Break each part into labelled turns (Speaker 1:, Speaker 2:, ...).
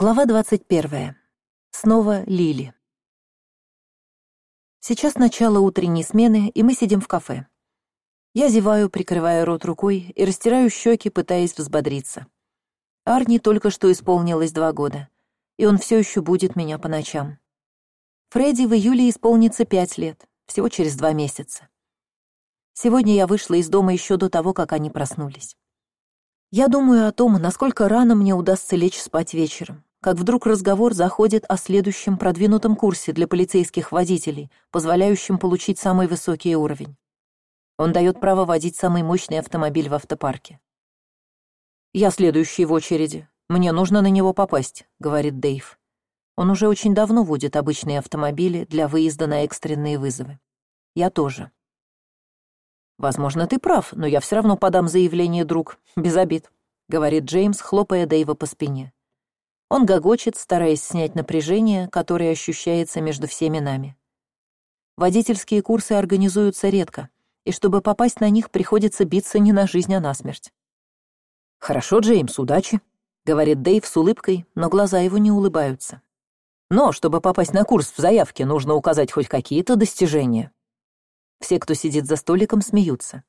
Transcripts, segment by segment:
Speaker 1: Глава двадцать первая. Снова Лили. Сейчас начало утренней смены, и мы сидим в кафе. Я зеваю, прикрывая рот рукой, и растираю щеки, пытаясь взбодриться. Арни только что исполнилось два года, и он все еще будет меня по ночам. Фредди в июле исполнится пять лет, всего через два месяца. Сегодня я вышла из дома еще до того, как они проснулись. Я думаю о том, насколько рано мне удастся лечь спать вечером, как вдруг разговор заходит о следующем продвинутом курсе для полицейских водителей, позволяющем получить самый высокий уровень. Он дает право водить самый мощный автомобиль в автопарке. «Я следующий в очереди. Мне нужно на него попасть», — говорит Дэйв. Он уже очень давно водит обычные автомобили для выезда на экстренные вызовы. Я тоже. «Возможно, ты прав, но я все равно подам заявление, друг, без обид», — говорит Джеймс, хлопая Дэйва по спине. Он гогочет, стараясь снять напряжение, которое ощущается между всеми нами. Водительские курсы организуются редко, и чтобы попасть на них, приходится биться не на жизнь, а на смерть. «Хорошо, Джеймс, удачи», — говорит Дэйв с улыбкой, но глаза его не улыбаются. «Но чтобы попасть на курс в заявке, нужно указать хоть какие-то достижения». Все, кто сидит за столиком, смеются.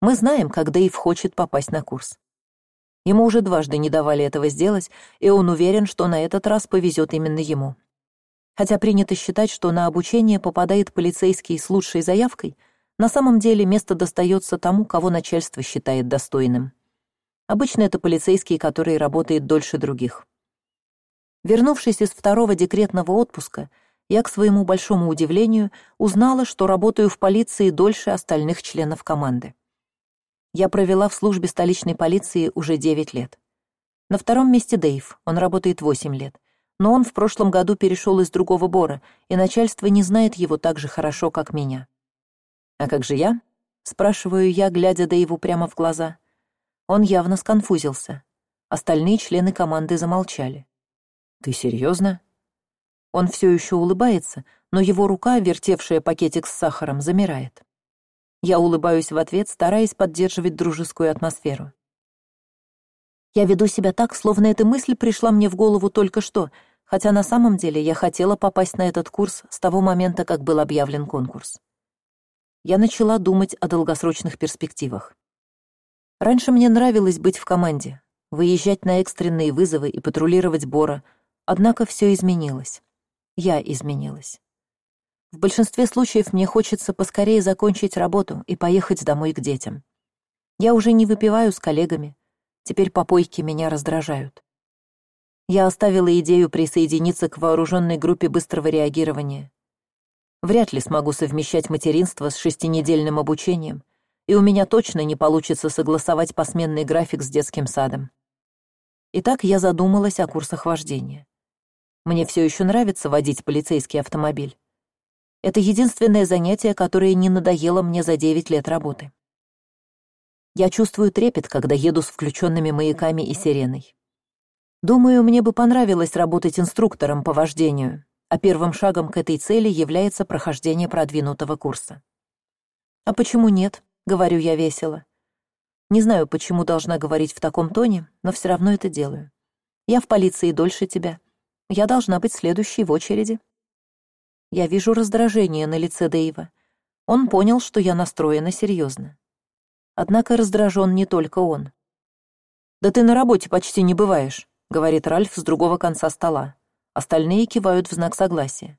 Speaker 1: Мы знаем, как Дэйв хочет попасть на курс. Ему уже дважды не давали этого сделать, и он уверен, что на этот раз повезет именно ему. Хотя принято считать, что на обучение попадает полицейский с лучшей заявкой, на самом деле место достается тому, кого начальство считает достойным. Обычно это полицейский, который работает дольше других. Вернувшись из второго декретного отпуска, я, к своему большому удивлению, узнала, что работаю в полиции дольше остальных членов команды. Я провела в службе столичной полиции уже девять лет. На втором месте Дэйв, он работает восемь лет. Но он в прошлом году перешел из другого бора, и начальство не знает его так же хорошо, как меня. «А как же я?» — спрашиваю я, глядя Дэйву прямо в глаза. Он явно сконфузился. Остальные члены команды замолчали. «Ты серьезно? Он все еще улыбается, но его рука, вертевшая пакетик с сахаром, замирает. Я улыбаюсь в ответ, стараясь поддерживать дружескую атмосферу. Я веду себя так, словно эта мысль пришла мне в голову только что, хотя на самом деле я хотела попасть на этот курс с того момента, как был объявлен конкурс. Я начала думать о долгосрочных перспективах. Раньше мне нравилось быть в команде, выезжать на экстренные вызовы и патрулировать Бора, однако все изменилось я изменилась. В большинстве случаев мне хочется поскорее закончить работу и поехать домой к детям. Я уже не выпиваю с коллегами, теперь попойки меня раздражают. Я оставила идею присоединиться к вооруженной группе быстрого реагирования. Вряд ли смогу совмещать материнство с шестинедельным обучением, и у меня точно не получится согласовать посменный график с детским садом. Итак, я задумалась о курсах вождения. Мне все еще нравится водить полицейский автомобиль. Это единственное занятие, которое не надоело мне за девять лет работы. Я чувствую трепет, когда еду с включенными маяками и сиреной. Думаю, мне бы понравилось работать инструктором по вождению, а первым шагом к этой цели является прохождение продвинутого курса. «А почему нет?» — говорю я весело. Не знаю, почему должна говорить в таком тоне, но все равно это делаю. Я в полиции дольше тебя, я должна быть следующей в очереди. Я вижу раздражение на лице Дэйва. Он понял, что я настроена серьезно. Однако раздражен не только он. «Да ты на работе почти не бываешь», — говорит Ральф с другого конца стола. Остальные кивают в знак согласия.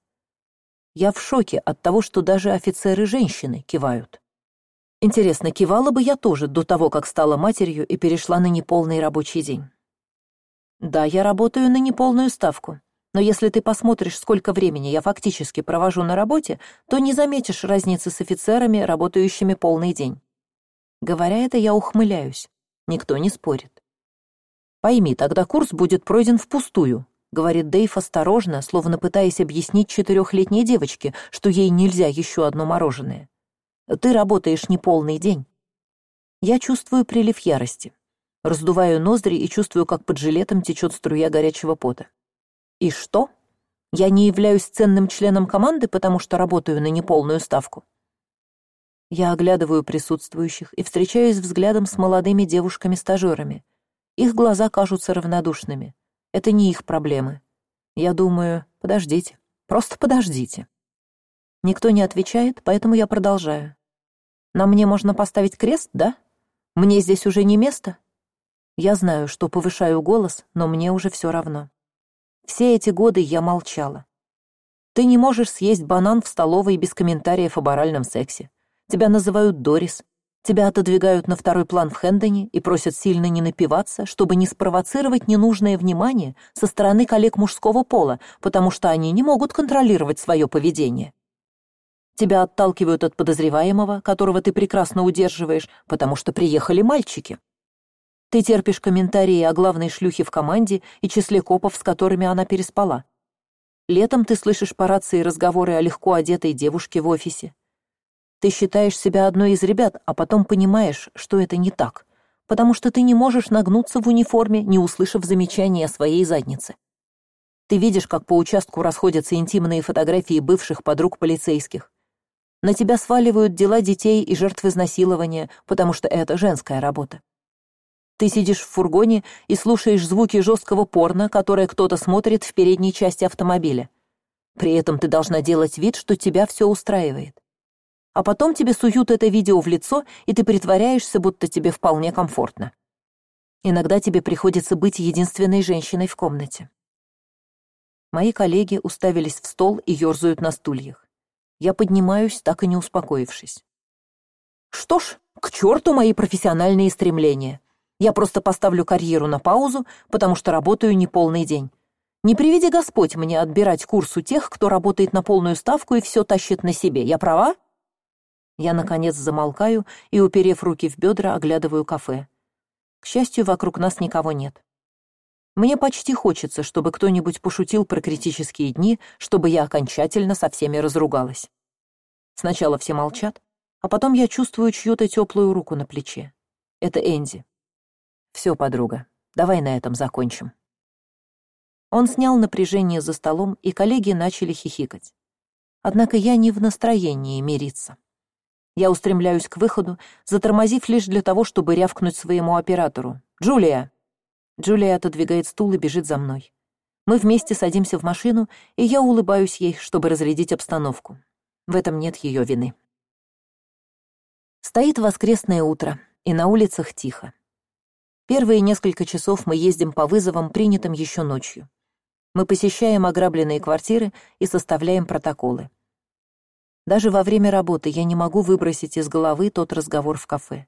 Speaker 1: Я в шоке от того, что даже офицеры-женщины кивают. Интересно, кивала бы я тоже до того, как стала матерью и перешла на неполный рабочий день. Да, я работаю на неполную ставку. Но если ты посмотришь, сколько времени я фактически провожу на работе, то не заметишь разницы с офицерами, работающими полный день. Говоря это, я ухмыляюсь. Никто не спорит. «Пойми, тогда курс будет пройден впустую», — говорит Дэйв осторожно, словно пытаясь объяснить четырехлетней девочке, что ей нельзя еще одно мороженое. «Ты работаешь не полный день». Я чувствую прилив ярости раздуваю ноздри и чувствую, как под жилетом течет струя горячего пота. И что? Я не являюсь ценным членом команды, потому что работаю на неполную ставку. Я оглядываю присутствующих и встречаюсь взглядом с молодыми девушками-стажерами. Их глаза кажутся равнодушными. это не их проблемы я думаю подождите просто подождите никто не отвечает поэтому я продолжаю на мне можно поставить крест да мне здесь уже не место я знаю что повышаю голос но мне уже все равно все эти годы я молчала. Ты не можешь съесть банан в столовой без комментариев о баральном сексе. Тебя называют дорис. Тебя отодвигают на второй план в хэндоне и просят сильно не напиваться чтобы не спровоцировать ненужное внимание со стороны коллег мужского пола потому что они не могут контролировать свое поведение. Тебя отталкивают от подозреваемого которого ты прекрасно удерживаешь потому что приехали мальчики ты терпишь комментарии о главной шлюхе в команде и числе копов с которыми она переспала. Летом ты слышишь по рации разговоры о легко одетой девушке в офисе. Ты считаешь себя одной из ребят а потом понимаешь что это не так потому что ты не можешь нагнуться в униформе не услышав замечания о своей заднице. Ты видишь как по участку расходятся интимные фотографии бывших подруг полицейских. На тебя сваливают дела детей и жертв изнасилования потому что это женская работа ты сидишь в фургоне и слушаешь звуки жесткого порно которое кто то смотрит в передней части автомобиля. При этом ты должна делать вид что тебя все устраивает. А потом тебе суют это видео в лицо и ты притворяешься будто тебе вполне комфортно. Иногда тебе приходится быть единственной женщиной в комнате. Мои коллеги уставились в стол и ерзают на стульях. Я поднимаюсь так и не успокоившись. Что ж к черту мои профессиональные стремления я просто поставлю карьеру на паузу потому что работаю не полный день. Не приведи господь мне отбирать курс у тех кто работает на полную ставку и все тащит на себе. Я права? Я наконец замолкаю и уперев руки в бедра оглядываю кафе. К счастью вокруг нас никого нет. Мне почти хочется чтобы кто нибудь пошутил про критические дни чтобы я окончательно со всеми разругалась. Сначала все молчат а потом я чувствую чью то теплую руку на плече. Это энди все подруга давай на этом закончим он снял напряжение за столом и коллеги начали хихикать. Однако я не в настроении мириться. Я устремляюсь к выходу затормозив лишь для того чтобы рявкнуть своему оператору. Джулия! Джулия отодвигает стул и бежит за мной. Мы вместе садимся в машину и я улыбаюсь ей чтобы разрядить обстановку. В этом нет ее вины. Стоит воскресное утро и на улицах тихо первые несколько часов мы ездим по вызовам принятым еще ночью. Мы посещаем ограбленные квартиры и составляем протоколы. Даже во время работы я не могу выбросить из головы тот разговор в кафе.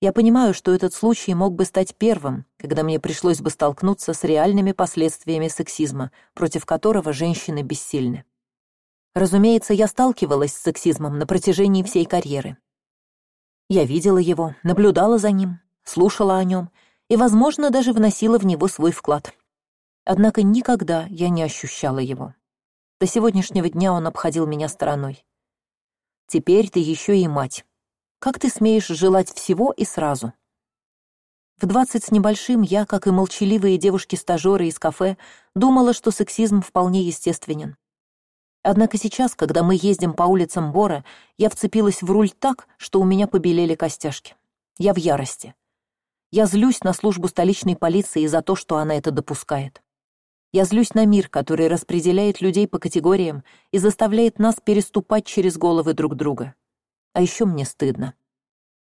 Speaker 1: Я понимаю что этот случай мог бы стать первым когда мне пришлось бы столкнуться с реальными последствиями сексизма против которого женщины бессильны. Разумеется я сталкивалась с сексизмом на протяжении всей карьеры. Я видела его наблюдала за ним слушала о нем и возможно даже вносила в него свой вклад. Однако никогда я не ощущала его. До сегодняшнего дня он обходил меня стороной. Теперь ты еще и мать. Как ты смеешь желать всего и сразу? В двадцать с небольшим я как и молчаливые девушки стажеры из кафе думала что сексизм вполне естественен. Однако сейчас когда мы ездим по улицам бора я вцепилась в руль так что у меня побелели костяшки. Я в ярости я злюсь на службу столичной полиции за то что она это допускает. Я злюсь на мир который распределяет людей по категориям и заставляет нас переступать через головы друг друга. А еще мне стыдно.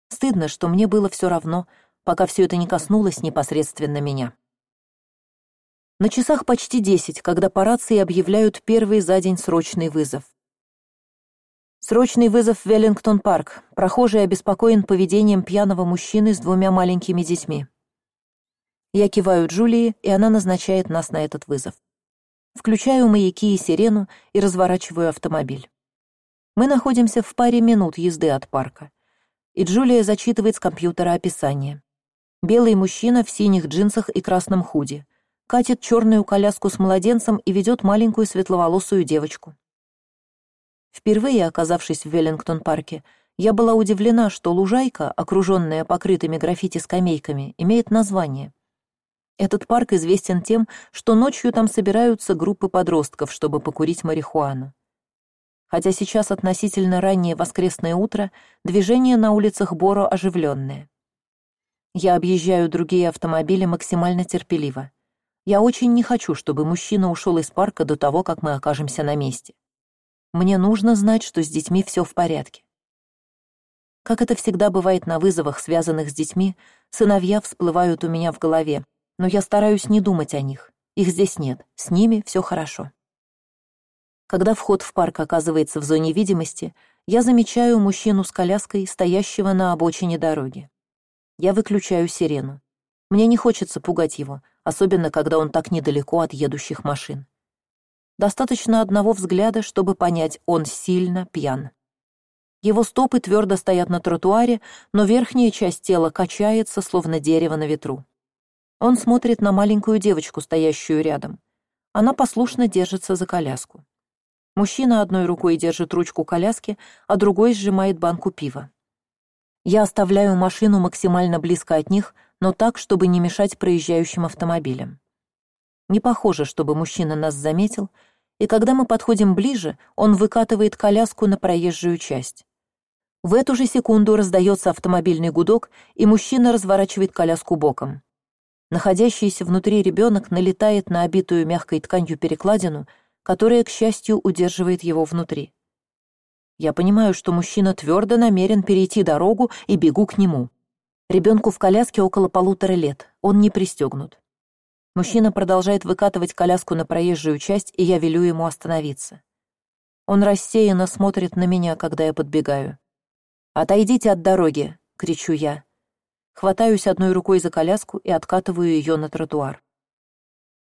Speaker 1: Стыдно что мне было все равно пока все это не коснулось непосредственно меня. На часах почти десять когда по рации объявляют первый за день срочный вызов срочный вызов веллингтон парк. Прохожий обеспокоен поведением пьяного мужчины с двумя маленькими детьми. Я киваю джулии и она назначает нас на этот вызов. Включаю маяки и сирену и разворачиваю автомобиль. Мы находимся в паре минут езды от парка. И джулия зачитывает с компьютера описание. Белый мужчина в синих джинсах и красном худи. Катит черную коляску с младенцем и ведет маленькую светловолосую девочку впервые оказавшись в веллингтон парке я была удивлена что лужайка окруженная покрытыми граффити скамейками имеет название. Этот парк известен тем что ночью там собираются группы подростков чтобы покурить марихуану. Хотя сейчас относительно раннее воскресное утро движение на улицах боро оживленное я объезжаю другие автомобили максимально терпеливо. Я очень не хочу чтобы мужчина ушел из парка до того как мы окажемся на месте мне нужно знать что с детьми все в порядке. Как это всегда бывает на вызовах связанных с детьми сыновья всплывают у меня в голове но я стараюсь не думать о них. Их здесь нет с ними все хорошо. Когда вход в парк оказывается в зоне видимости я замечаю мужчину с коляской стоящего на обочине дороги. Я выключаю сирену. Мне не хочется пугать его особенно когда он так недалеко от едущих машин достаточно одного взгляда чтобы понять он сильно пьян. Его стопы твердо стоят на тротуаре но верхняя часть тела качается словно дерево на ветру. Он смотрит на маленькую девочку стоящую рядом. Она послушно держится за коляску. Мужчина одной рукой держит ручку коляски а другой сжимает банку пива. Я оставляю машину максимально близко от них но так чтобы не мешать проезжающим автомобилям. Не похоже чтобы мужчина нас заметил и когда мы подходим ближе он выкатывает коляску на проезжую часть. В эту же секунду раздается автомобильный гудок и мужчина разворачивает коляску боком. Находящийся внутри ребенок налетает на обитую мягкой тканью перекладину которая к счастью удерживает его внутри. Я понимаю что мужчина твердо намерен перейти дорогу и бегу к нему. Ребенку в коляске около полутора лет он не пристегнут мужчина продолжает выкатывать коляску на проезжую часть и я велю ему остановиться. Он рассеянно смотрит на меня когда я подбегаю. Отойдите от дороги кричу я. Хватаюсь одной рукой за коляску и откатываю ее на тротуар.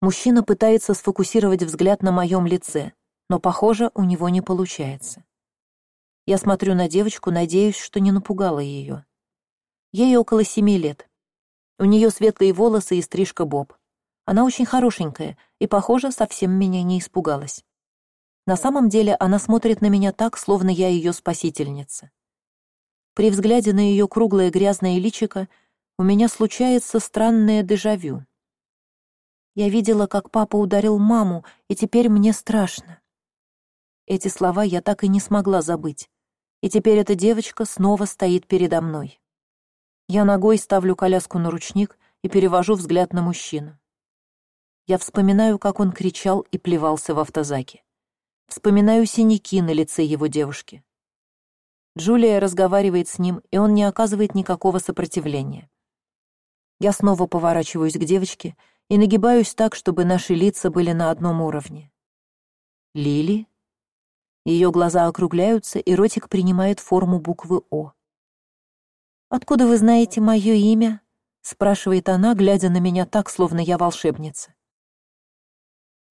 Speaker 1: Мужчина пытается сфокусировать взгляд на моем лице но похоже у него не получается. Я смотрю на девочку надеюсь что не напугала ее. Ей около семи лет. У нее светлые волосы и стрижка боб она очень хорошенькая и похоже совсем меня не испугалась. На самом деле она смотрит на меня так словно я ее спасительница. При взгляде на ее круглое грязное личико у меня случается странное дежавю. Я видела как папа ударил маму и теперь мне страшно. Эти слова я так и не смогла забыть и теперь эта девочка снова стоит передо мной. Я ногой ставлю коляску на ручник и перевожу взгляд на мужчину я вспоминаю как он кричал и плевался в автозаке. Вспоминаю синяки на лице его девушки. Джулия разговаривает с ним и он не оказывает никакого сопротивления. Я снова поворачиваюсь к девочке и нагибаюсь так чтобы наши лица были на одном уровне. Лили? Ее глаза округляются и ротик принимает форму буквы о откуда вы знаете мое имя спрашивает она глядя на меня так словно я волшебница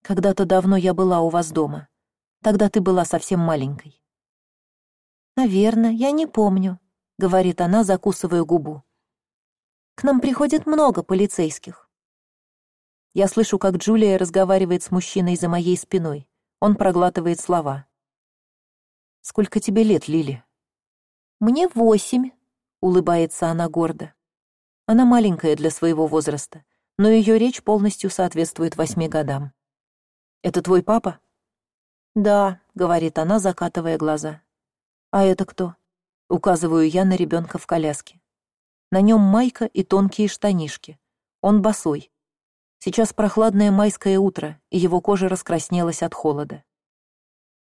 Speaker 1: когда то давно я была у вас дома. Тогда ты была совсем маленькой наверное я не помню говорит она закусывая губу. К нам приходит много полицейских я слышу как джулия разговаривает с мужчиной за моей спиной. Он проглатывает слова. Сколько тебе лет лили? Мне восемь улыбается она гордо. Она маленькая для своего возраста но ее речь полностью соответствует восьми годам это твой папа? Да говорит она закатывая глаза. А это кто указываю я на ребенка в коляске. На нем майка и тонкие штанишки. Он босой. Сейчас прохладное майское утро и его кожа раскраснелась от холода.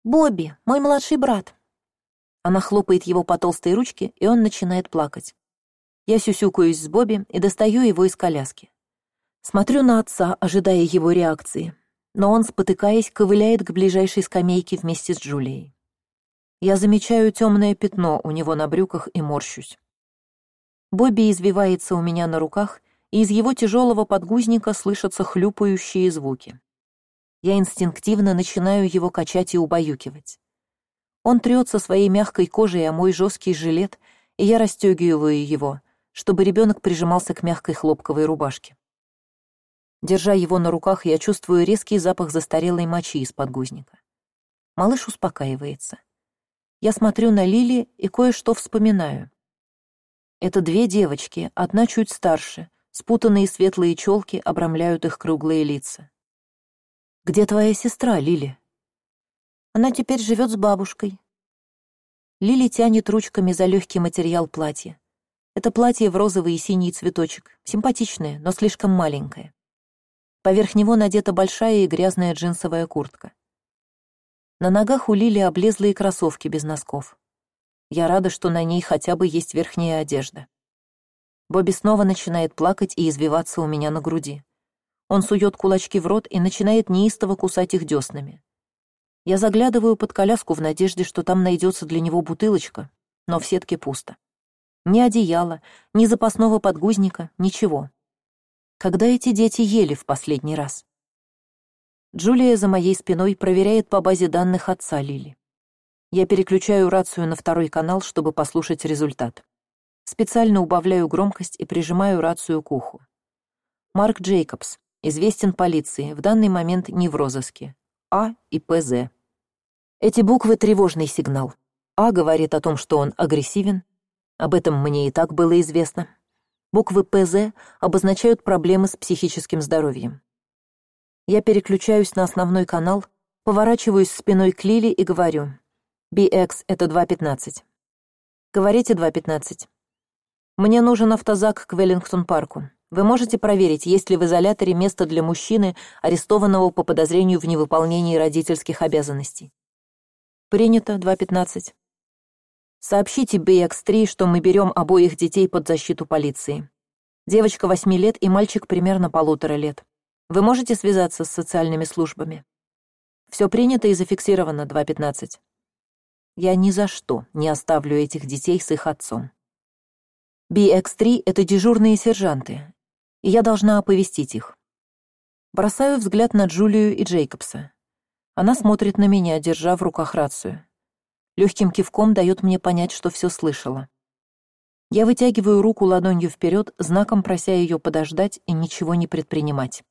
Speaker 1: Бобби мой младший брат она хлопает его по толстой ручке и он начинает плакать. Я сюсюкаюсь с бобби и достаю его из коляски. Смотрю на отца ожидая его реакции но он спотыкаясь ковыляет к ближайшей скамейке вместе с джулией. Я замечаю темное пятно у него на брюках и морщусь. Бобби извивается у меня на руках и из его тяжелого подгузника слышатся хлюпающие звуки. Я инстинктивно начинаю его качать и убаюкивать. Он трется своей мягкой кожей о мой жесткий жилет и я расстегиваю его чтобы ребенок прижимался к мягкой хлопковой рубашке держа его на руках я чувствую резкий запах застарелой мочи из подгузника. Малыш успокаивается. Я смотрю на лили и кое что вспоминаю. Это две девочки одна чуть старше. Спутанные светлые челки обрамляют их круглые лица. Где твоя сестра лили? Она теперь живет с бабушкой лили тянет ручками за легкий материал платья. Это платье в розовый и синий цветочек. Симпатичное но слишком маленькое Поверх него надета большая и грязная джинсовая куртка. На ногах у Лили облезлые кроссовки без носков. Я рада, что на ней хотя бы есть верхняя одежда. Бобби снова начинает плакать и извиваться у меня на груди. Он сует кулачки в рот и начинает неистово кусать их деснами. Я заглядываю под коляску в надежде, что там найдется для него бутылочка, но в сетке пусто. Ни одеяла, ни запасного подгузника, ничего. Когда эти дети ели в последний раз? Джулия за моей спиной проверяет по базе данных отца Лили. Я переключаю рацию на второй канал, чтобы послушать результат. Специально убавляю громкость и прижимаю рацию к уху. Марк Джейкобс, известен полиции, в данный момент не в розыске. А и ПЗ. Эти буквы — тревожный сигнал. А говорит о том, что он агрессивен. Об этом мне и так было известно. Буквы ПЗ обозначают проблемы с психическим здоровьем. Я переключаюсь на основной канал, поворачиваюсь спиной к Лили и говорю. BX — это 2.15. Говорите 2.15. Мне нужен автозак к Веллингтон-парку. Вы можете проверить, есть ли в изоляторе место для мужчины, арестованного по подозрению в невыполнении родительских обязанностей. Принято, 2.15. Сообщите BX3, что мы берем обоих детей под защиту полиции. Девочка восьми лет и мальчик примерно полутора лет. Вы можете связаться с социальными службами? Все принято и зафиксировано, 2.15. Я ни за что не оставлю этих детей с их отцом. BX3 — это дежурные сержанты, и я должна оповестить их. Бросаю взгляд на Джулию и Джейкобса. Она смотрит на меня, держа в руках рацию. Легким кивком дает мне понять, что все слышала. Я вытягиваю руку ладонью вперед, знаком прося ее подождать и ничего не предпринимать.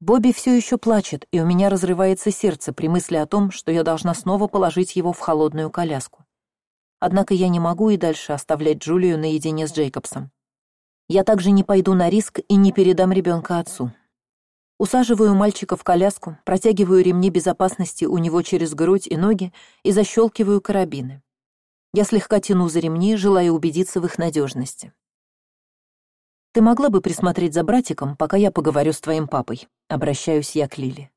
Speaker 1: Бобби все еще плачет, и у меня разрывается сердце при мысли о том, что я должна снова положить его в холодную коляску. Однако я не могу и дальше оставлять Джулию наедине с Джейкобсом. Я также не пойду на риск и не передам ребенка отцу. Усаживаю мальчика в коляску, протягиваю ремни безопасности у него через грудь и ноги и защелкиваю карабины. Я слегка тяну за ремни, желая убедиться в их надежности. «Ты могла бы присмотреть за братиком, пока я поговорю с твоим папой?» Обращаюсь я к Лили.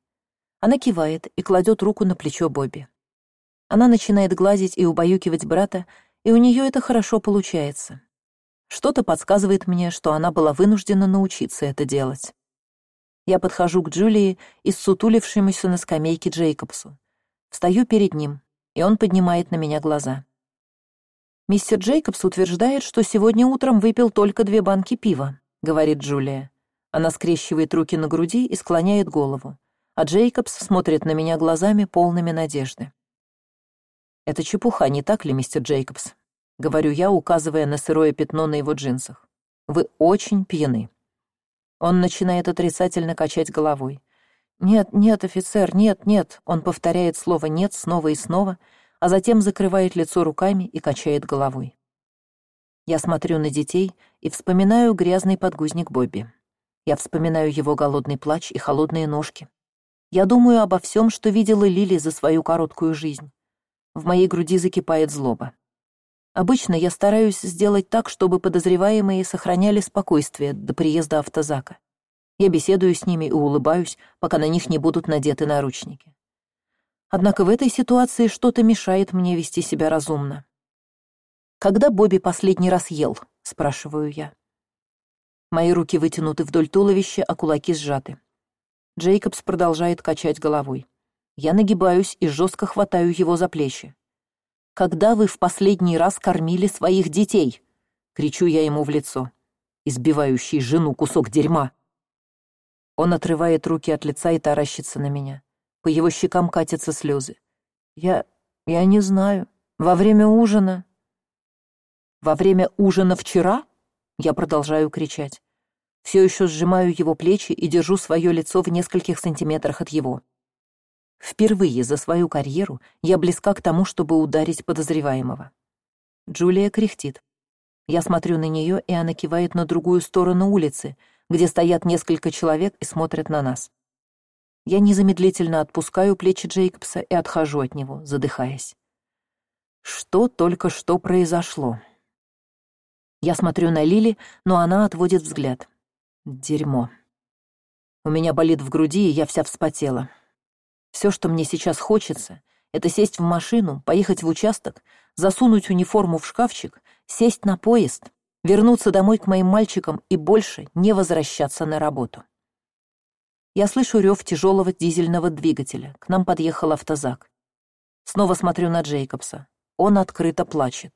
Speaker 1: Она кивает и кладет руку на плечо Бобби. Она начинает гладить и убаюкивать брата, и у нее это хорошо получается. Что-то подсказывает мне, что она была вынуждена научиться это делать. Я подхожу к Джулии и ссутулившемуся на скамейке Джейкобсу. Встаю перед ним, и он поднимает на меня глаза. «Мистер Джейкобс утверждает, что сегодня утром выпил только две банки пива», — говорит Джулия. Она скрещивает руки на груди и склоняет голову, а Джейкобс смотрит на меня глазами, полными надежды. «Это чепуха, не так ли, мистер Джейкобс?» — говорю я, указывая на сырое пятно на его джинсах. «Вы очень пьяны». Он начинает отрицательно качать головой. «Нет, нет, офицер, нет, нет!» Он повторяет слово «нет» снова и снова, а затем закрывает лицо руками и качает головой. Я смотрю на детей и вспоминаю грязный подгузник Бобби. Я вспоминаю его голодный плач и холодные ножки. Я думаю обо всем, что видела Лили за свою короткую жизнь. В моей груди закипает злоба. Обычно я стараюсь сделать так, чтобы подозреваемые сохраняли спокойствие до приезда автозака. Я беседую с ними и улыбаюсь, пока на них не будут надеты наручники. Однако в этой ситуации что-то мешает мне вести себя разумно. «Когда Бобби последний раз ел?» — спрашиваю я. Мои руки вытянуты вдоль туловища, а кулаки сжаты. Джейкобс продолжает качать головой. Я нагибаюсь и жестко хватаю его за плечи. «Когда вы в последний раз кормили своих детей?» — кричу я ему в лицо. Избивающий жену кусок дерьма. Он отрывает руки от лица и таращится на меня. По его щекам катятся слезы. «Я... я не знаю. Во время ужина...» «Во время ужина вчера?» Я продолжаю кричать. Все еще сжимаю его плечи и держу свое лицо в нескольких сантиметрах от его. Впервые за свою карьеру я близка к тому, чтобы ударить подозреваемого. Джулия кряхтит. Я смотрю на нее, и она кивает на другую сторону улицы, где стоят несколько человек и смотрят на нас. Я незамедлительно отпускаю плечи Джейкобса и отхожу от него, задыхаясь. Что только что произошло? Я смотрю на Лили, но она отводит взгляд. Дерьмо. У меня болит в груди, и я вся вспотела. Все, что мне сейчас хочется, это сесть в машину, поехать в участок, засунуть униформу в шкафчик, сесть на поезд, вернуться домой к моим мальчикам и больше не возвращаться на работу. Я слышу рев тяжелого дизельного двигателя. К нам подъехал автозак. Снова смотрю на Джейкобса. Он открыто плачет.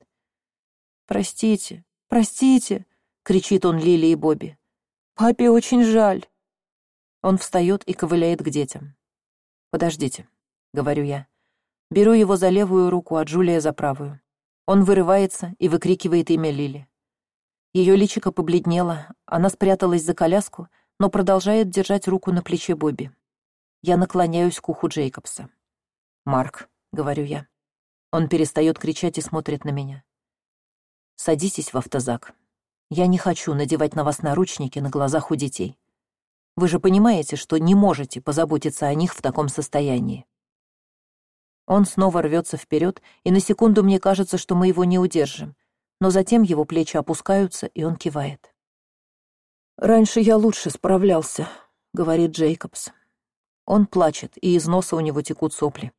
Speaker 1: «Простите, простите!» — кричит он Лили и Бобби. «Папе очень жаль!» Он встает и ковыляет к детям. «Подождите», — говорю я. Беру его за левую руку, а Джулия за правую. Он вырывается и выкрикивает имя Лили. Ее личико побледнело, она спряталась за коляску, но продолжает держать руку на плече Бобби. Я наклоняюсь к уху Джейкобса. «Марк», — говорю я. Он перестает кричать и смотрит на меня. «Садитесь в автозак. Я не хочу надевать на вас наручники на глазах у детей. Вы же понимаете, что не можете позаботиться о них в таком состоянии». Он снова рвется вперед, и на секунду мне кажется, что мы его не удержим, но затем его плечи опускаются, и он кивает. «Раньше я лучше справлялся», — говорит Джейкобс. Он плачет, и из носа у него текут сопли.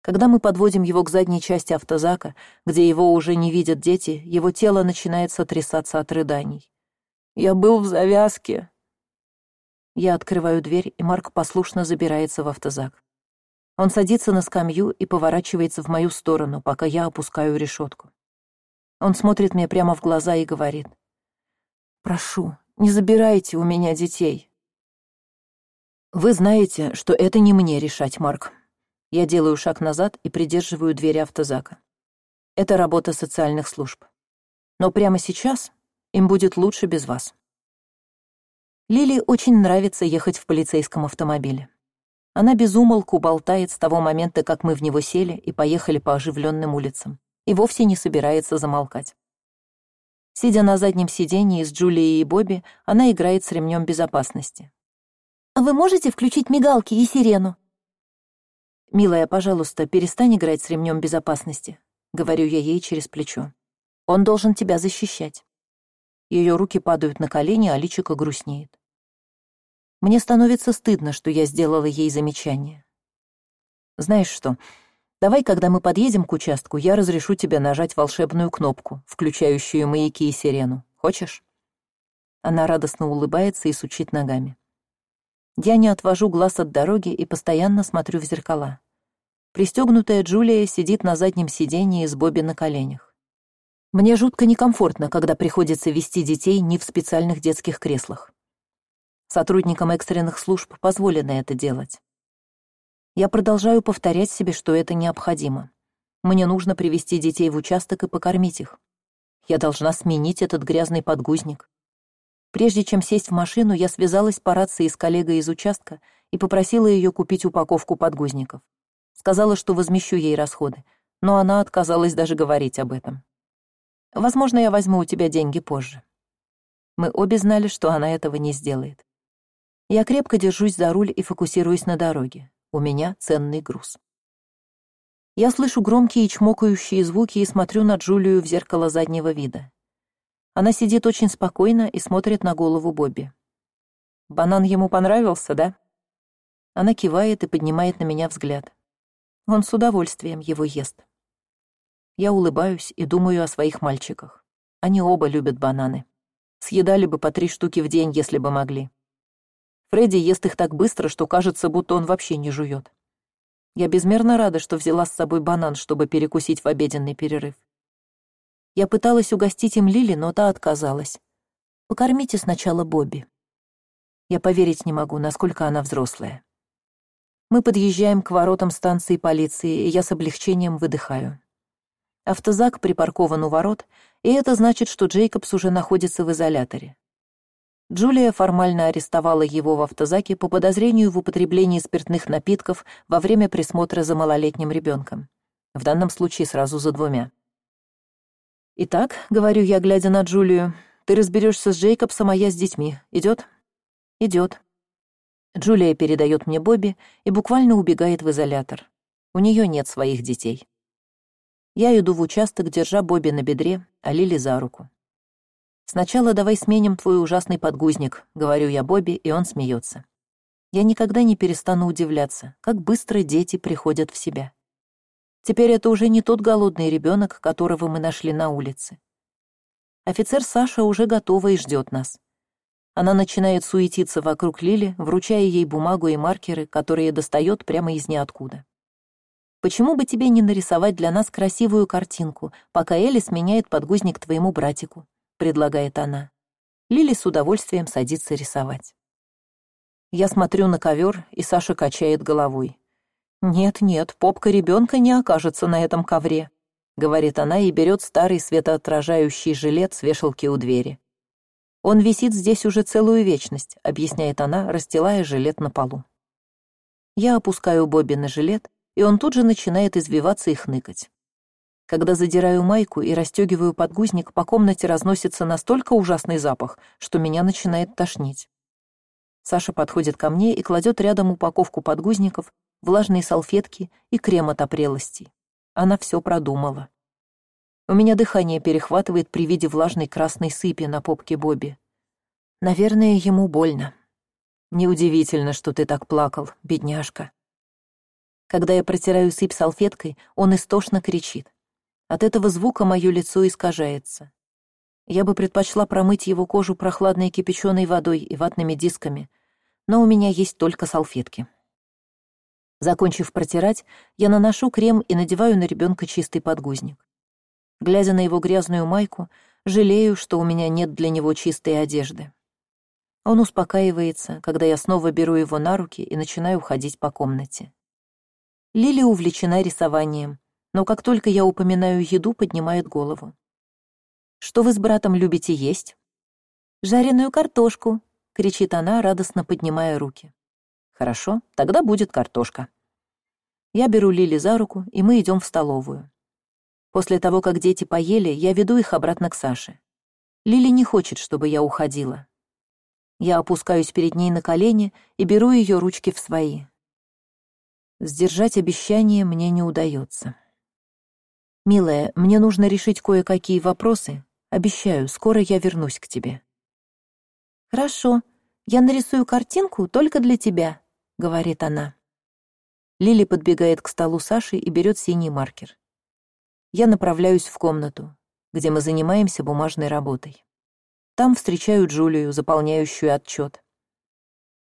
Speaker 1: Когда мы подводим его к задней части автозака, где его уже не видят дети, его тело начинает сотрясаться от рыданий. «Я был в завязке». Я открываю дверь, и Марк послушно забирается в автозак. Он садится на скамью и поворачивается в мою сторону, пока я опускаю решетку. Он смотрит мне прямо в глаза и говорит. «Прошу, не забирайте у меня детей. Вы знаете, что это не мне решать, Марк. Я делаю шаг назад и придерживаю двери автозака. Это работа социальных служб. Но прямо сейчас им будет лучше без вас. Лили очень нравится ехать в полицейском автомобиле. Она безумолку болтает с того момента, как мы в него сели и поехали по оживленным улицам, и вовсе не собирается замолкать. Сидя на заднем сиденье с Джулией и Бобби, она играет с ремнем безопасности. «А вы можете включить мигалки и сирену?» «Милая, пожалуйста, перестань играть с ремнем безопасности», — говорю я ей через плечо. «Он должен тебя защищать». Ее руки падают на колени, а личико грустнеет. Мне становится стыдно, что я сделала ей замечание. «Знаешь что, Давай, когда мы подъедем к участку, я разрешу тебе нажать волшебную кнопку, включающую маяки и сирену. Хочешь?» Она радостно улыбается и сучит ногами. Я не отвожу глаз от дороги и постоянно смотрю в зеркала. Пристегнутая Джулия сидит на заднем сиденье с Бобби на коленях. Мне жутко некомфортно, когда приходится вести детей не в специальных детских креслах. Сотрудникам экстренных служб позволено это делать. Я продолжаю повторять себе, что это необходимо. Мне нужно привести детей в участок и покормить их. Я должна сменить этот грязный подгузник. Прежде чем сесть в машину, я связалась по рации с коллегой из участка и попросила ее купить упаковку подгузников. Сказала, что возмещу ей расходы, но она отказалась даже говорить об этом. Возможно, я возьму у тебя деньги позже. Мы обе знали, что она этого не сделает. Я крепко держусь за руль и фокусируюсь на дороге. У меня ценный груз. Я слышу громкие чмокающие звуки и смотрю на Джулию в зеркало заднего вида. Она сидит очень спокойно и смотрит на голову Бобби. «Банан ему понравился, да?» Она кивает и поднимает на меня взгляд. Он с удовольствием его ест. Я улыбаюсь и думаю о своих мальчиках. Они оба любят бананы. Съедали бы по три штуки в день, если бы могли. Фредди ест их так быстро, что кажется, будто он вообще не жует. Я безмерно рада, что взяла с собой банан, чтобы перекусить в обеденный перерыв. Я пыталась угостить им Лили, но та отказалась. «Покормите сначала Бобби». Я поверить не могу, насколько она взрослая. Мы подъезжаем к воротам станции полиции, и я с облегчением выдыхаю. Автозак припаркован у ворот, и это значит, что Джейкобс уже находится в изоляторе. Джулия формально арестовала его в автозаке по подозрению в употреблении спиртных напитков во время присмотра за малолетним ребенком. В данном случае сразу за двумя. «Итак», — говорю я, глядя на Джулию, — «ты разберешься с Джейкобсом, а я с детьми. Идет? Идет. Джулия передает мне Бобби и буквально убегает в изолятор. У нее нет своих детей. Я иду в участок, держа Бобби на бедре, а Лили за руку. «Сначала давай сменим твой ужасный подгузник», — говорю я Бобби, и он смеется. я никогда не перестану удивляться как быстро дети приходят в себя теперь это уже не тот голодный ребенок которого мы нашли на улице офицер саша уже готова и ждет нас она начинает суетиться вокруг лили вручая ей бумагу и маркеры которые достает прямо из ниоткуда почему бы тебе не нарисовать для нас красивую картинку пока элли сменяет подгузник твоему братику предлагает она. Лили с удовольствием садится рисовать. Я смотрю на ковер и саша качает головой. Нет нет попка ребенка не окажется на этом ковре говорит она и берет старый светоотражающий жилет с вешалки у двери. Он висит здесь уже целую вечность объясняет она расстилая жилет на полу. Я опускаю бобби на жилет и он тут же начинает извиваться и хныкать. Когда задираю майку и расстегиваю подгузник по комнате разносится настолько ужасный запах что меня начинает тошнить. Саша подходит ко мне и кладет рядом упаковку подгузников влажные салфетки и крем от опрелости. Она все продумала. У меня дыхание перехватывает при виде влажной красной сыпи на попке бобби. Наверное ему больно. Неудивительно что ты так плакал бедняжка когда я протираю сыпь салфеткой он истошно кричит от этого звука мое лицо искажается я бы предпочла промыть его кожу прохладной кипяченой водой и ватными дисками но у меня есть только салфетки. Закончив протирать, я наношу крем и надеваю на ребенка чистый подгузник. Глядя на его грязную майку, жалею, что у меня нет для него чистой одежды. Он успокаивается, когда я снова беру его на руки и начинаю ходить по комнате. Лили увлечена рисованием, но как только я упоминаю еду, поднимает голову. «Что вы с братом любите есть?» «Жареную картошку», кричит она радостно поднимая руки. Хорошо тогда будет картошка я беру лили за руку и мы идем в столовую. После того как дети поели я веду их обратно к саше. Лили не хочет чтобы я уходила. Я опускаюсь перед ней на колени и беру ее ручки в свои сдержать обещание мне не удается. Милая мне нужно решить кое какие вопросы. Обещаю скоро я вернусь к тебе. Хорошо. Я нарисую картинку только для тебя говорит она. Лили подбегает к столу саши и берет синий маркер. Я направляюсь в комнату где мы занимаемся бумажной работой. Там встречаю джулию заполняющую отчет.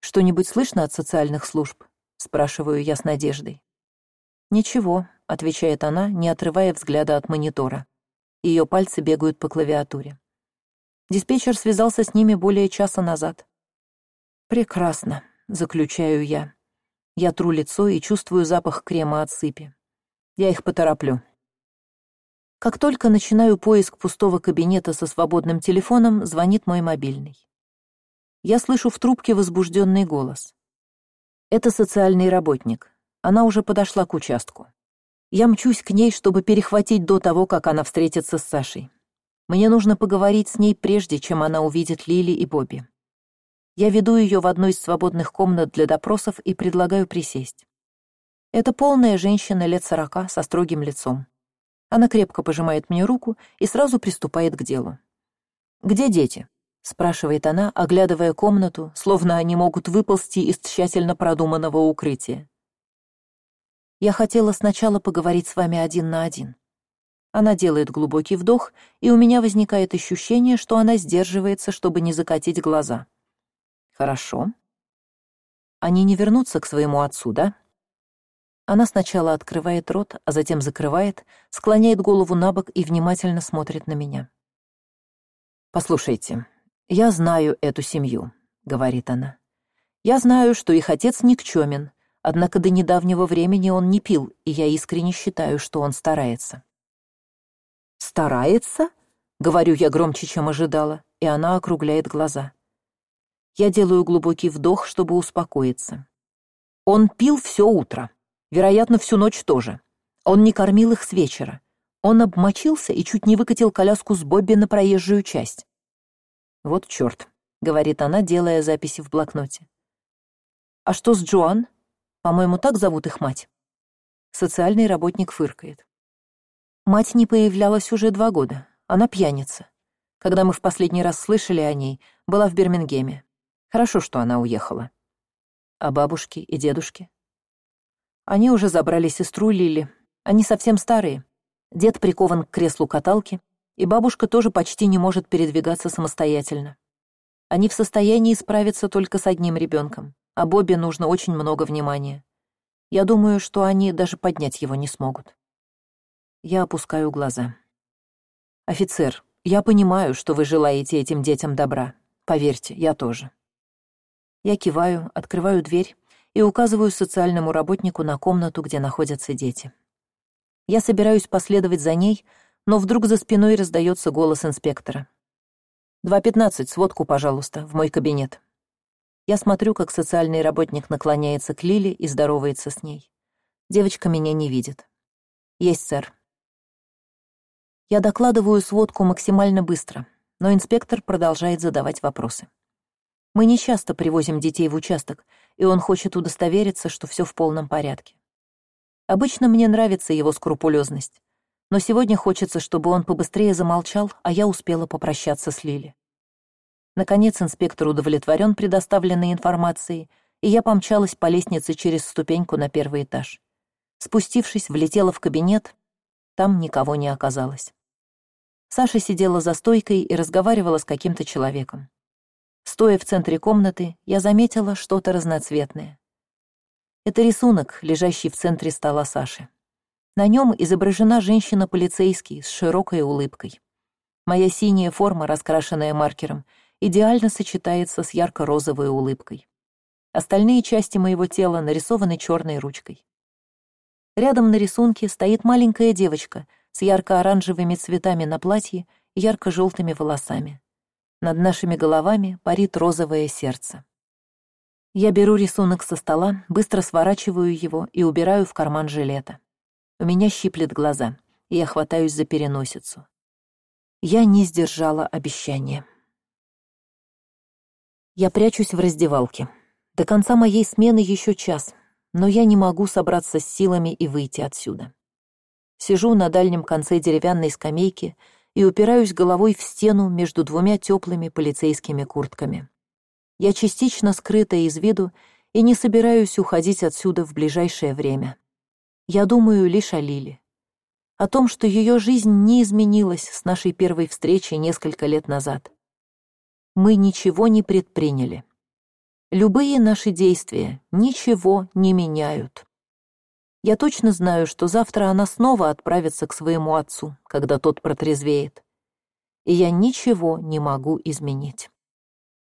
Speaker 1: Что нибудь слышно от социальных служб спрашиваю я с надеждой. Ничего отвечает она не отрывая взгляда от монитора. Ее пальцы бегают по клавиатуре. Диспетчер связался с ними более часа назад. Прекрасно заключаю я. Я тру лицо и чувствую запах крема от сыпи. Я их потороплю. Как только начинаю поиск пустого кабинета со свободным телефоном звонит мой мобильный. Я слышу в трубке возбужденный голос это социальный работник. Она уже подошла к участку. Я мчусь к ней чтобы перехватить до того как она встретится с сашей. Мне нужно поговорить с ней прежде чем она увидит лили и бобби. Я веду ее в одну из свободных комнат для допросов и предлагаю присесть. Это полная женщина лет сорока со строгим лицом. Она крепко пожимает мне руку и сразу приступает к делу. Где дети спрашивает она оглядывая комнату словно они могут выползти из тщательно продуманного укрытия. Я хотела сначала поговорить с вами один на один она делает глубокий вдох и у меня возникает ощущение что она сдерживается чтобы не закатить глаза. Хорошо они не вернутся к своему отцу да? Она сначала открывает рот а затем закрывает склоняет голову на бок и внимательно смотрит на меня. Послушайте я знаю эту семью говорит она. Я знаю что их отец никчемен однако до недавнего времени он не пил и я искренне считаю что он старается старается говорю я громче чем ожидала и она округляет глаза. Я делаю глубокий вдох чтобы успокоиться. Он пил все утро вероятно всю ночь тоже. Он не кормил их с вечера. Он обмочился и чуть не выкатил коляску с бобби на проезжую часть вот черт говорит она делая записи в блокноте. А что с джоан? По моему так зовут их мать социальный работник фыркает. Мать не появлялась уже два года. Она пьяница. Когда мы в последний раз слышали о ней была в бирмингеме. Хорошо что она уехала А бабушки и дедушки? Они уже забрали сестру Лили. Они совсем старые. Дед прикован к креслу каталки, и бабушка тоже почти не может передвигаться самостоятельно. Они в состоянии справиться только с одним ребенком, а Бобби нужно очень много внимания. Я думаю, что они даже поднять его не смогут. Я опускаю глаза. «Офицер, я понимаю, что вы желаете этим детям добра. Поверьте, я тоже». Я киваю, открываю дверь и указываю социальному работнику на комнату, где находятся дети. Я собираюсь последовать за ней, но вдруг за спиной раздается голос инспектора. «Два пятнадцать, сводку, пожалуйста, в мой кабинет». Я смотрю, как социальный работник наклоняется к Лиле и здоровается с ней. Девочка меня не видит. «Есть, сэр». Я докладываю сводку максимально быстро, но инспектор продолжает задавать вопросы. Мы не часто привозим детей в участок, и он хочет удостовериться, что все в полном порядке. Обычно мне нравится его скрупулезность, но сегодня хочется, чтобы он побыстрее замолчал, а я успела попрощаться с Лили. Наконец инспектор удовлетворен предоставленной информацией, и я помчалась по лестнице через ступеньку на первый этаж. Спустившись, влетела в кабинет, там никого не оказалось. Саша сидела за стойкой и разговаривала с каким-то человеком. Стоя в центре комнаты, я заметила что-то разноцветное. Это рисунок, лежащий в центре стола Саши. На нем изображена женщина-полицейский с широкой улыбкой. Моя синяя форма, раскрашенная маркером, идеально сочетается с ярко-розовой улыбкой. Остальные части моего тела нарисованы черной ручкой. Рядом на рисунке стоит маленькая девочка с ярко-оранжевыми цветами на платье и ярко-желтыми волосами. Над нашими головами парит розовое сердце. Я беру рисунок со стола, быстро сворачиваю его и убираю в карман жилета. У меня щиплет глаза, и я хватаюсь за переносицу. Я не сдержала обещания. Я прячусь в раздевалке. До конца моей смены еще час, но я не могу собраться с силами и выйти отсюда. Сижу на дальнем конце деревянной скамейки и упираюсь головой в стену между двумя теплыми полицейскими куртками. Я частично скрыта из виду и не собираюсь уходить отсюда в ближайшее время. Я думаю лишь о Лиле. О том, что ее жизнь не изменилась с нашей первой встречи несколько лет назад. Мы ничего не предприняли. Любые наши действия ничего не меняют. Я точно знаю, что завтра она снова отправится к своему отцу, когда тот протрезвеет. И я ничего не могу изменить.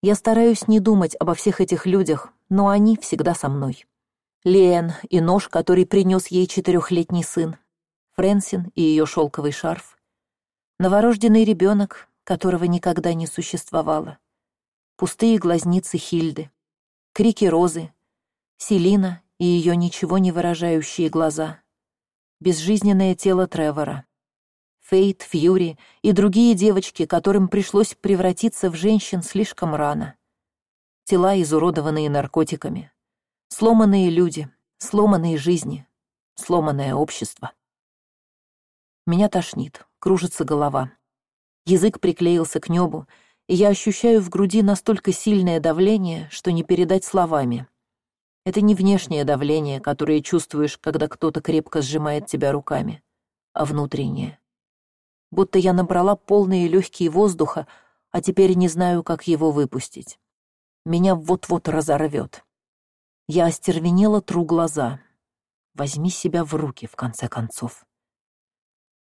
Speaker 1: Я стараюсь не думать обо всех этих людях, но они всегда со мной. Лен и нож, который принес ей четырехлетний сын, Фрэнсин и ее шелковый шарф, новорожденный ребенок, которого никогда не существовало, пустые глазницы Хильды, крики Розы, Селина и ее ничего не выражающие глаза, безжизненное тело Тревора, Фейт, Фьюри и другие девочки, которым пришлось превратиться в женщин слишком рано, тела, изуродованные наркотиками, сломанные люди, сломанные жизни, сломанное общество. Меня тошнит, кружится голова. Язык приклеился к небу, и я ощущаю в груди настолько сильное давление, что не передать словами. Это не внешнее давление, которое чувствуешь, когда кто-то крепко сжимает тебя руками, а внутреннее. Будто я набрала полные легкие воздуха, а теперь не знаю, как его выпустить. Меня вот-вот разорвет. Я остервенела тру глаза. Возьми себя в руки, в конце концов.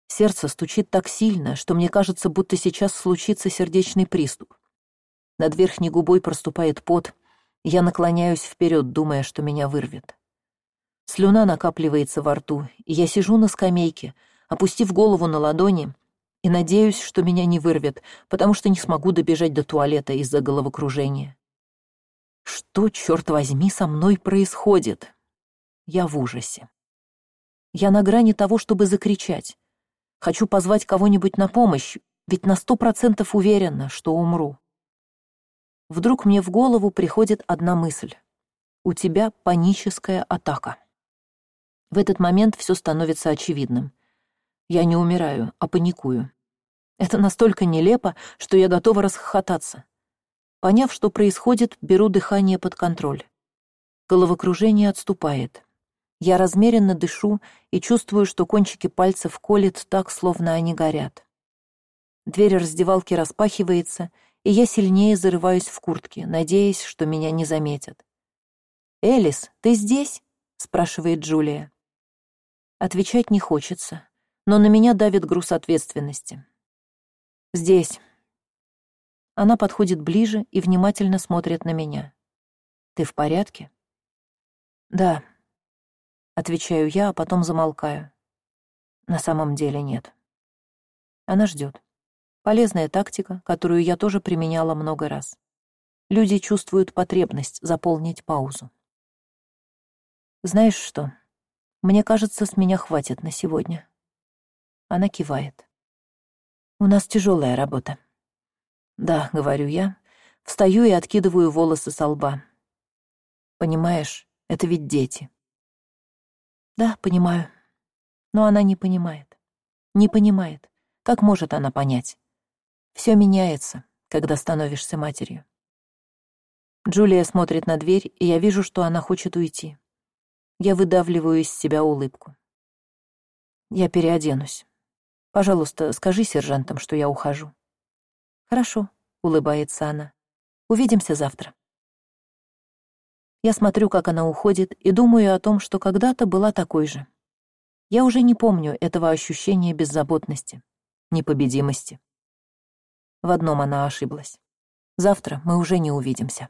Speaker 1: Сердце стучит так сильно, что мне кажется, будто сейчас случится сердечный приступ. Над верхней губой проступает пот — я наклоняюсь вперед, думая, что меня вырвет. Слюна накапливается во рту, и я сижу на скамейке, опустив голову на ладони, и надеюсь, что меня не вырвет, потому что не смогу добежать до туалета из-за головокружения. Что, черт возьми, со мной происходит? Я в ужасе. Я на грани того, чтобы закричать. Хочу позвать кого-нибудь на помощь, ведь на сто процентов уверена, что умру. Вдруг мне в голову приходит одна мысль. У тебя паническая атака. В этот момент все становится очевидным. Я не умираю, а паникую. Это настолько нелепо, что я готова расхохотаться. Поняв, что происходит, беру дыхание под контроль. Головокружение отступает. Я размеренно дышу и чувствую, что кончики пальцев колет так, словно они горят. Дверь раздевалки распахивается, и я сильнее зарываюсь в куртке, надеясь, что меня не заметят. «Элис, ты здесь?» — спрашивает Джулия. Отвечать не хочется, но на меня давит груз ответственности. «Здесь». Она подходит ближе и внимательно смотрит на меня. «Ты в порядке?» «Да», — отвечаю я, а потом замолкаю. На самом деле нет. Она ждет. Полезная тактика, которую я тоже применяла много раз. Люди чувствуют потребность заполнить паузу. Знаешь что? Мне кажется, с меня хватит на сегодня. Она кивает. У нас тяжелая работа. Да, говорю я, встаю и откидываю волосы со лба. Понимаешь, это ведь дети. Да, понимаю. Но она не понимает. Не понимает. Как может она понять? Все меняется, когда становишься матерью. Джулия смотрит на дверь, и я вижу, что она хочет уйти. Я выдавливаю из себя улыбку. Я переоденусь. Пожалуйста, скажи сержантам, что я ухожу. Хорошо, улыбается она. Увидимся завтра. Я смотрю, как она уходит, и думаю о том, что когда-то была такой же. Я уже не помню этого ощущения беззаботности, непобедимости. В одном она ошиблась. Завтра мы уже не увидимся.